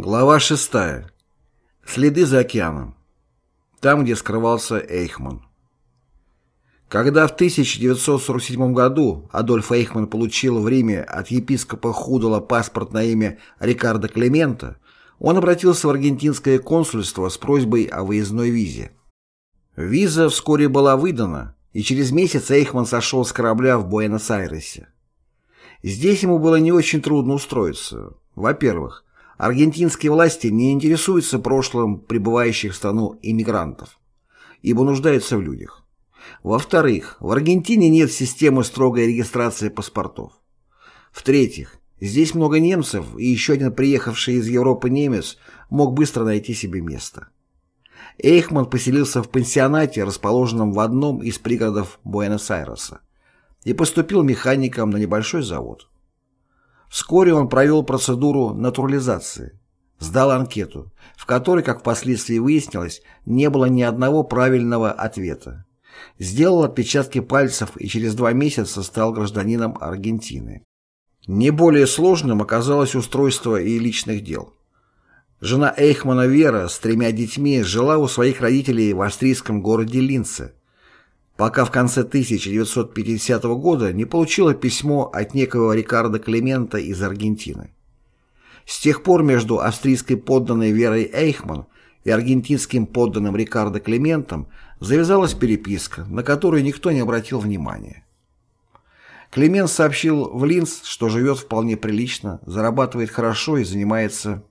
Глава 6. Следы за океаном. Там, где скрывался Эйхман. Когда в 1947 году Адольф Эйхман получил в Риме от епископа Худола паспорт на имя Рикардо Клемента, он обратился в аргентинское консульство с просьбой о выездной визе. Виза вскоре была выдана, и через месяц Эйхман сошел с корабля в Буэнос-Айресе. Здесь ему было не очень трудно устроиться. Во-первых, Аргентинские власти не интересуются прошлым прибывающих в страну иммигрантов, ибо нуждаются в людях. Во-вторых, в Аргентине нет системы строгой регистрации паспортов. В-третьих, здесь много немцев, и еще один приехавший из Европы немец мог быстро найти себе место. Эйхман поселился в пансионате, расположенном в одном из пригородов Буэнос-Айреса, и поступил механиком на небольшой завод. Вскоре он провел процедуру натурализации, сдал анкету, в которой, как впоследствии выяснилось, не было ни одного правильного ответа. Сделал отпечатки пальцев и через два месяца стал гражданином Аргентины. Не более сложным оказалось устройство и личных дел. Жена Эйхмана Вера с тремя детьми жила у своих родителей в австрийском городе Линце, пока в конце 1950 года не получила письмо от некого Рикардо Клемента из Аргентины. С тех пор между австрийской подданной Верой Эйхман и аргентинским подданным Рикардо Клементом завязалась переписка, на которую никто не обратил внимания. Клемент сообщил в Линц, что живет вполне прилично, зарабатывает хорошо и занимается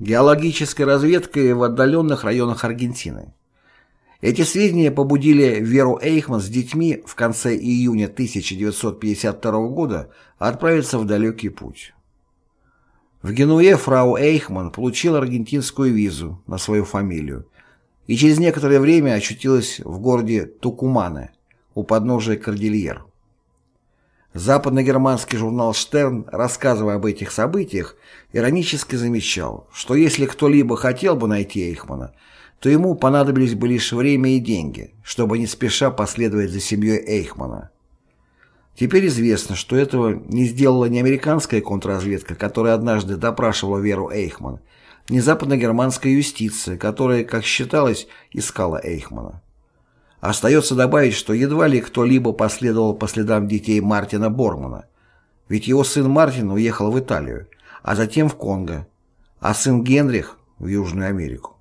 геологической разведкой в отдаленных районах Аргентины. Эти сведения побудили Веру Эйхман с детьми в конце июня 1952 года отправиться в далекий путь. В Генуе фрау Эйхман получила аргентинскую визу на свою фамилию и через некоторое время очутилась в городе Тукумане у подножия Кордильер. Западногерманский журнал «Штерн», рассказывая об этих событиях, иронически замечал, что если кто-либо хотел бы найти Эйхмана – то ему понадобились бы лишь время и деньги, чтобы не спеша последовать за семьей Эйхмана. Теперь известно, что этого не сделала ни американская контрразведка, которая однажды допрашивала Веру Эйхман, ни западно-германская юстиция, которая, как считалось, искала Эйхмана. Остается добавить, что едва ли кто-либо последовал по следам детей Мартина Бормана, ведь его сын Мартин уехал в Италию, а затем в Конго, а сын Генрих – в Южную Америку.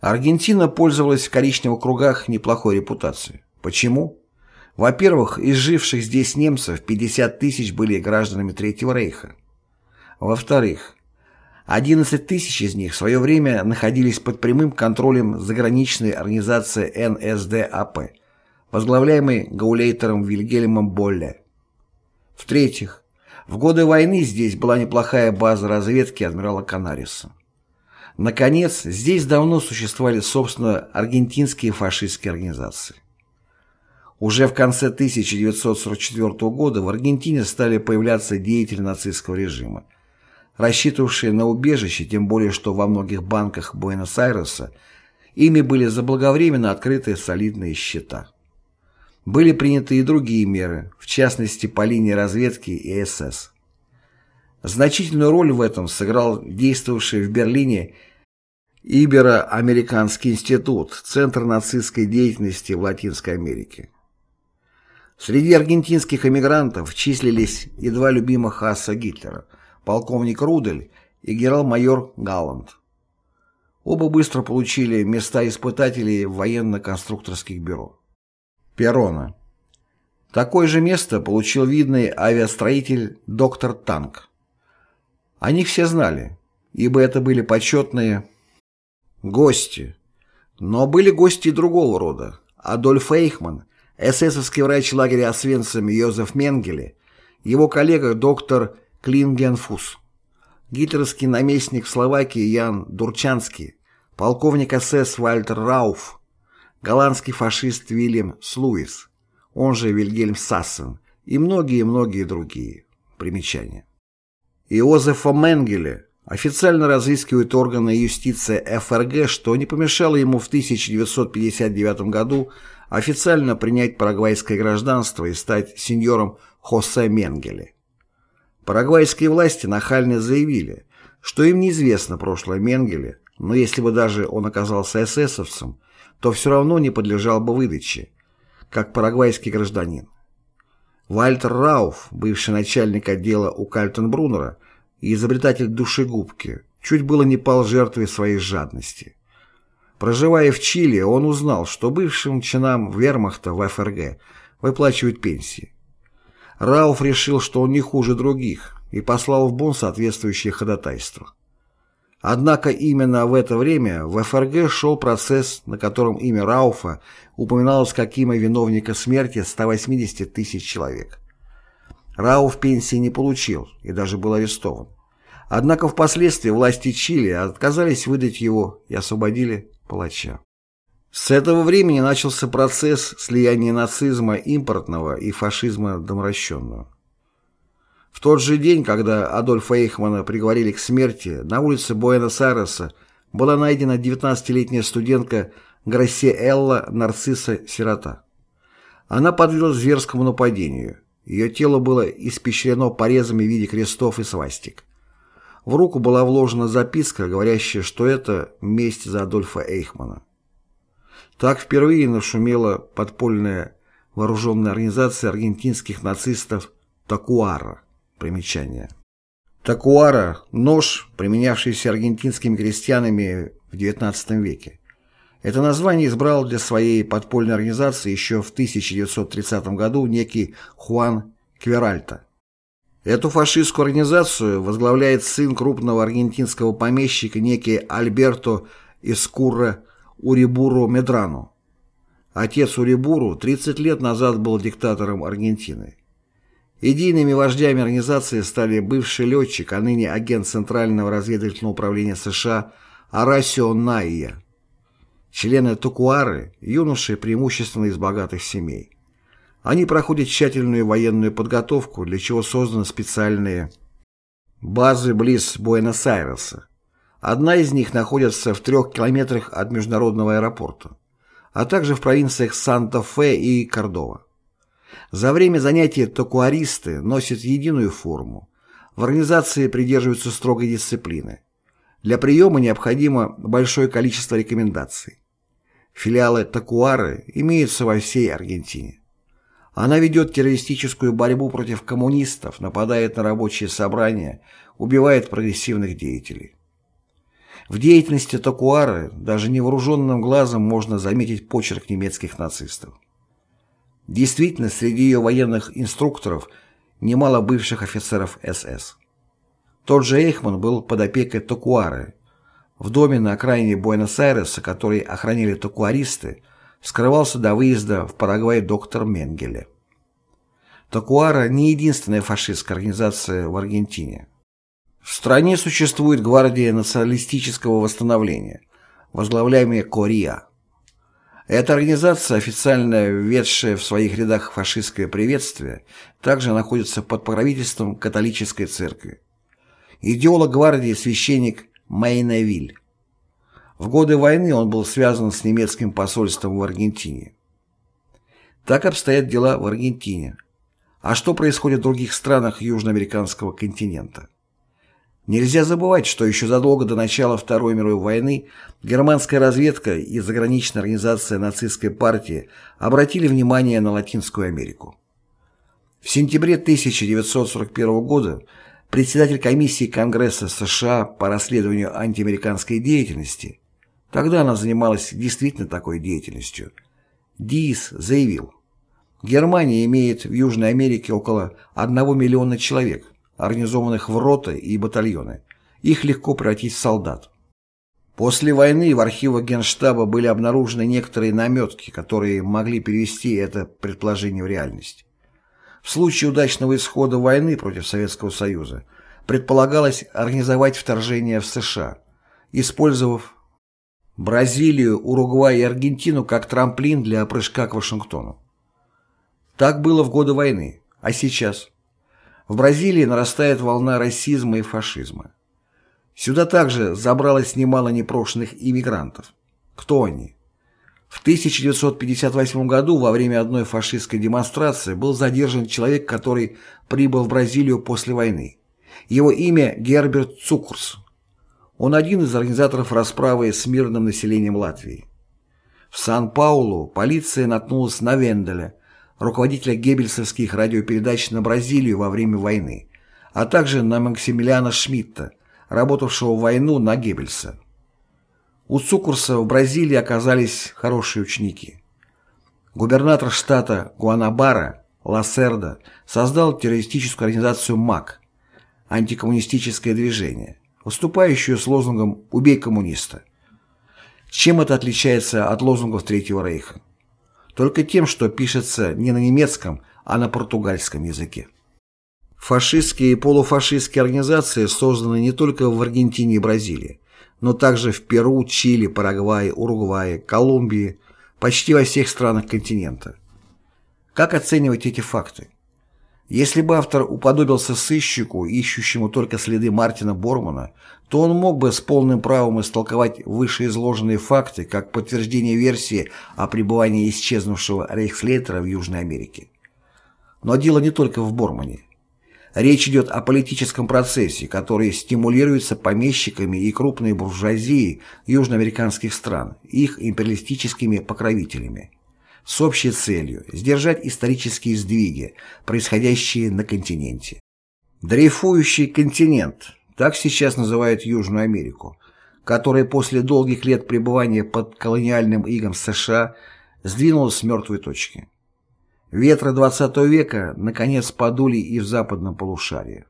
Аргентина пользовалась в коричневых кругах неплохой репутацией. Почему? Во-первых, из живших здесь немцев 50 тысяч были гражданами Третьего Рейха. Во-вторых, 11 тысяч из них в свое время находились под прямым контролем заграничной организации НСДАП, возглавляемой гаулейтером Вильгельмом Болле. В-третьих, в годы войны здесь была неплохая база разведки адмирала Канариса. Наконец, здесь давно существовали, собственно, аргентинские фашистские организации. Уже в конце 1944 года в Аргентине стали появляться деятели нацистского режима, рассчитывавшие на убежище, тем более что во многих банках Буэнос-Айреса ими были заблаговременно открыты солидные счета. Были приняты и другие меры, в частности по линии разведки и СС. Значительную роль в этом сыграл действовавший в Берлине Иберо-Американский институт, центр нацистской деятельности в Латинской Америке. Среди аргентинских эмигрантов числились и два любимых аса Гитлера, полковник Рудель и генерал-майор Галланд. Оба быстро получили места испытателей в военно-конструкторских бюро. Перона. Такое же место получил видный авиастроитель доктор Танк. О них все знали, ибо это были почетные гости. Но были гости другого рода. Адольф Эйхман, эсэсовский врач лагеря Освенцим Йозеф Менгеле, его коллега доктор Клингенфус, гитлеровский наместник в Словакии Ян Дурчанский, полковник СС Вальтер Рауф, голландский фашист Вильям Слуис, он же Вильгельм Сассен и многие-многие другие. Примечания. Иозефа Менгеле официально разыскивают органы юстиции ФРГ, что не помешало ему в 1959 году официально принять парагвайское гражданство и стать сеньором Хосе Менгеле. Парагвайские власти нахально заявили, что им неизвестно прошлое Менгеле, но если бы даже он оказался эсэсовцем, то все равно не подлежал бы выдаче, как парагвайский гражданин. Вальтер Рауф, бывший начальник отдела у Кальтенбруннера и изобретатель душегубки, чуть было не пал жертвой своей жадности. Проживая в Чили, он узнал, что бывшим чинам вермахта в ФРГ выплачивают пенсии. Рауф решил, что он не хуже других, и послал в Бон соответствующее ходатайство. Однако именно в это время в ФРГ шел процесс, на котором имя Рауфа упоминалось как имя виновника смерти 180 тысяч человек. Рауф пенсии не получил и даже был арестован. Однако впоследствии власти Чили отказались выдать его и освободили палача. С этого времени начался процесс слияния нацизма импортного и фашизма доморощенного. В тот же день, когда Адольфа Эйхмана приговорили к смерти, на улице Буэнос-Айреса была найдена 19-летняя студентка Грассиэлла Нарцисса Сирота. Она подверглась зверскому нападению. Ее тело было испещрено порезами в виде крестов и свастик. В руку была вложена записка, говорящая, что это месть за Адольфа Эйхмана. Так впервые нашумела подпольная вооруженная организация аргентинских нацистов «Такуара». Примечание. Такуара – нож, применявшийся аргентинскими крестьянами в XIX веке. Это название избрал для своей подпольной организации еще в 1930 году некий Хуан Кверальта. Эту фашистскую организацию возглавляет сын крупного аргентинского помещика некий Альберто Искурра Урибуру Медрану. Отец Урибуру 30 лет назад был диктатором Аргентины. Идейными вождями организации стали бывший летчик, а ныне агент Центрального разведывательного управления США Арасио Найя. Члены Тукуары – юноши преимущественно из богатых семей. Они проходят тщательную военную подготовку, для чего созданы специальные базы близ Буэнос-Айреса. Одна из них находится в трех километрах от международного аэропорта, а также в провинциях Санта-Фе и Кордова. За время занятий токуаристы носят единую форму. В организации придерживаются строгой дисциплины. Для приема необходимо большое количество рекомендаций. Филиалы Такуары имеются во всей Аргентине. Она ведет террористическую борьбу против коммунистов, нападает на рабочие собрания, убивает прогрессивных деятелей. В деятельности Токуары даже невооруженным глазом можно заметить почерк немецких нацистов. Действительно, среди ее военных инструкторов немало бывших офицеров СС. Тот же Эйхман был под опекой Токуары. В доме на окраине Буэнос-Айреса, который охраняли токуаристы, скрывался до выезда в Парагвай доктор Менгеле. Токуара не единственная фашистская организация в Аргентине. В стране существует гвардия националистического восстановления, возглавляемая Кориа. Эта организация, официально введшая в своих рядах фашистское приветствие, также находится под покровительством католической церкви. Идеолог гвардии священник Мейнавиль. В годы войны он был связан с немецким посольством в Аргентине. Так обстоят дела в Аргентине. А что происходит в других странах южноамериканского континента? Нельзя забывать, что еще задолго до начала Второй мировой войны германская разведка и заграничная организация нацистской партии обратили внимание на Латинскую Америку. В сентябре 1941 года председатель комиссии Конгресса США по расследованию антиамериканской деятельности Тогда она занималась действительно такой деятельностью. Диис заявил, Германия имеет в Южной Америке около 1 миллиона человек, организованных в роты и батальоны. Их легко превратить в солдат. После войны в архивах Генштаба были обнаружены некоторые наметки, которые могли перевести это предположение в реальность. В случае удачного исхода войны против Советского Союза предполагалось организовать вторжение в США, использовав Бразилию, Уругвай и Аргентину как трамплин для прыжка к Вашингтону. Так было в годы войны, а сейчас? В Бразилии нарастает волна расизма и фашизма. Сюда также забралось немало непрошенных иммигрантов. Кто они? В 1958 году во время одной фашистской демонстрации был задержан человек, который прибыл в Бразилию после войны. Его имя Герберт Цукурс. Он один из организаторов расправы с мирным населением Латвии. В Сан-Паулу полиция наткнулась на Венделя, руководителя геббельсовских радиопередач на Бразилию во время войны, а также на Максимилиана Шмидта, работавшего в войну на Геббельса. У Цукурса в Бразилии оказались хорошие ученики. Губернатор штата Гуанабара Лассерда создал террористическую организацию МАК – антикоммунистическое движение, выступающее с лозунгом «Убей коммуниста». Чем это отличается от лозунгов Третьего Рейха? Только тем, что пишется не на немецком, а на португальском языке. Фашистские и полуфашистские организации созданы не только в Аргентине и Бразилии, но также в Перу, Чили, Парагвае, Уругвае, Колумбии, почти во всех странах континента. Как оценивать эти факты? Если бы автор уподобился сыщику, ищущему только следы Мартина Бормана, то он мог бы с полным правом истолковать вышеизложенные факты как подтверждение версии о пребывании исчезнувшего Рейхслейтера в Южной Америке. Но дело не только в Бормане. Речь идет о политическом процессе, который стимулируется помещиками и крупной буржуазией южноамериканских стран, их империалистическими покровителями, с общей целью сдержать исторические сдвиги, происходящие на континенте. Дрейфующий континент, так сейчас называют Южную Америку, которая после долгих лет пребывания под колониальным игом США сдвинулась с мертвой точки. Ветры XX века наконец подули и в западном полушарии.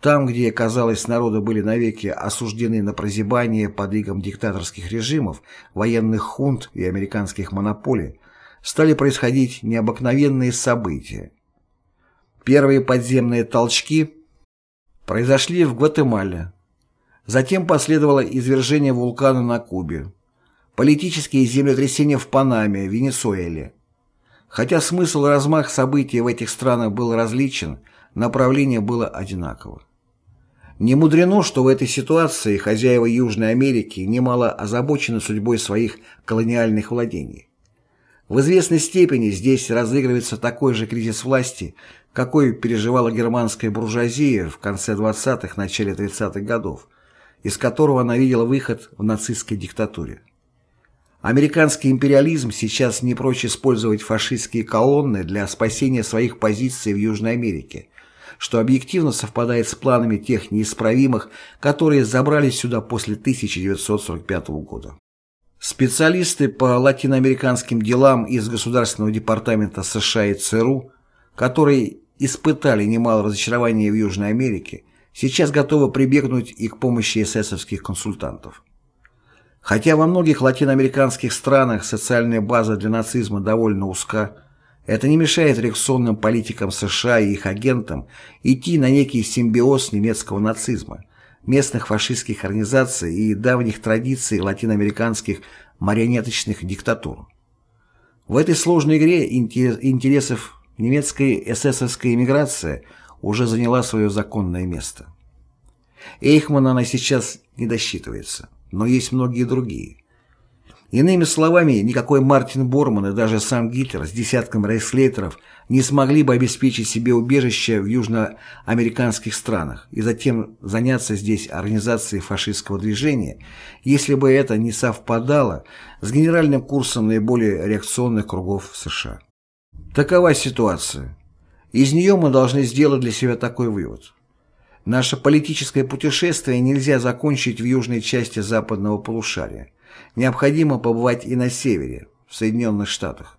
Там, где, казалось, народы были навеки осуждены на прозябание под игом диктаторских режимов, военных хунт и американских монополий, стали происходить необыкновенные события. Первые подземные толчки произошли в Гватемале. Затем последовало извержение вулкана на Кубе, политические землетрясения в Панаме, Венесуэле, Хотя смысл и размах событий в этих странах был различен, направление было одинаково. Не мудрено, что в этой ситуации хозяева Южной Америки немало озабочены судьбой своих колониальных владений. В известной степени здесь разыгрывается такой же кризис власти, какой переживала германская буржуазия в конце 20-х, начале 30-х годов, из которого она видела выход в нацистской диктатуре. Американский империализм сейчас не прочь использовать фашистские колонны для спасения своих позиций в Южной Америке, что объективно совпадает с планами тех неисправимых, которые забрались сюда после 1945 года. Специалисты по латиноамериканским делам из Государственного департамента США и ЦРУ, которые испытали немало разочарования в Южной Америке, сейчас готовы прибегнуть и к помощи эсэсовских консультантов. Хотя во многих латиноамериканских странах социальная база для нацизма довольно узка, это не мешает реакционным политикам США и их агентам идти на некий симбиоз немецкого нацизма, местных фашистских организаций и давних традиций латиноамериканских марионеточных диктатур. В этой сложной игре интересов немецкая эсэсовская эмиграция уже заняла свое законное место. Эйхмана она сейчас не досчитывается но есть многие другие. Иными словами, никакой Мартин Борман и даже сам Гитлер с десятком рейхслейтеров не смогли бы обеспечить себе убежище в южноамериканских странах и затем заняться здесь организацией фашистского движения, если бы это не совпадало с генеральным курсом наиболее реакционных кругов США. Такова ситуация. Из нее мы должны сделать для себя такой вывод. Наше политическое путешествие нельзя закончить в южной части западного полушария. Необходимо побывать и на севере, в Соединенных Штатах.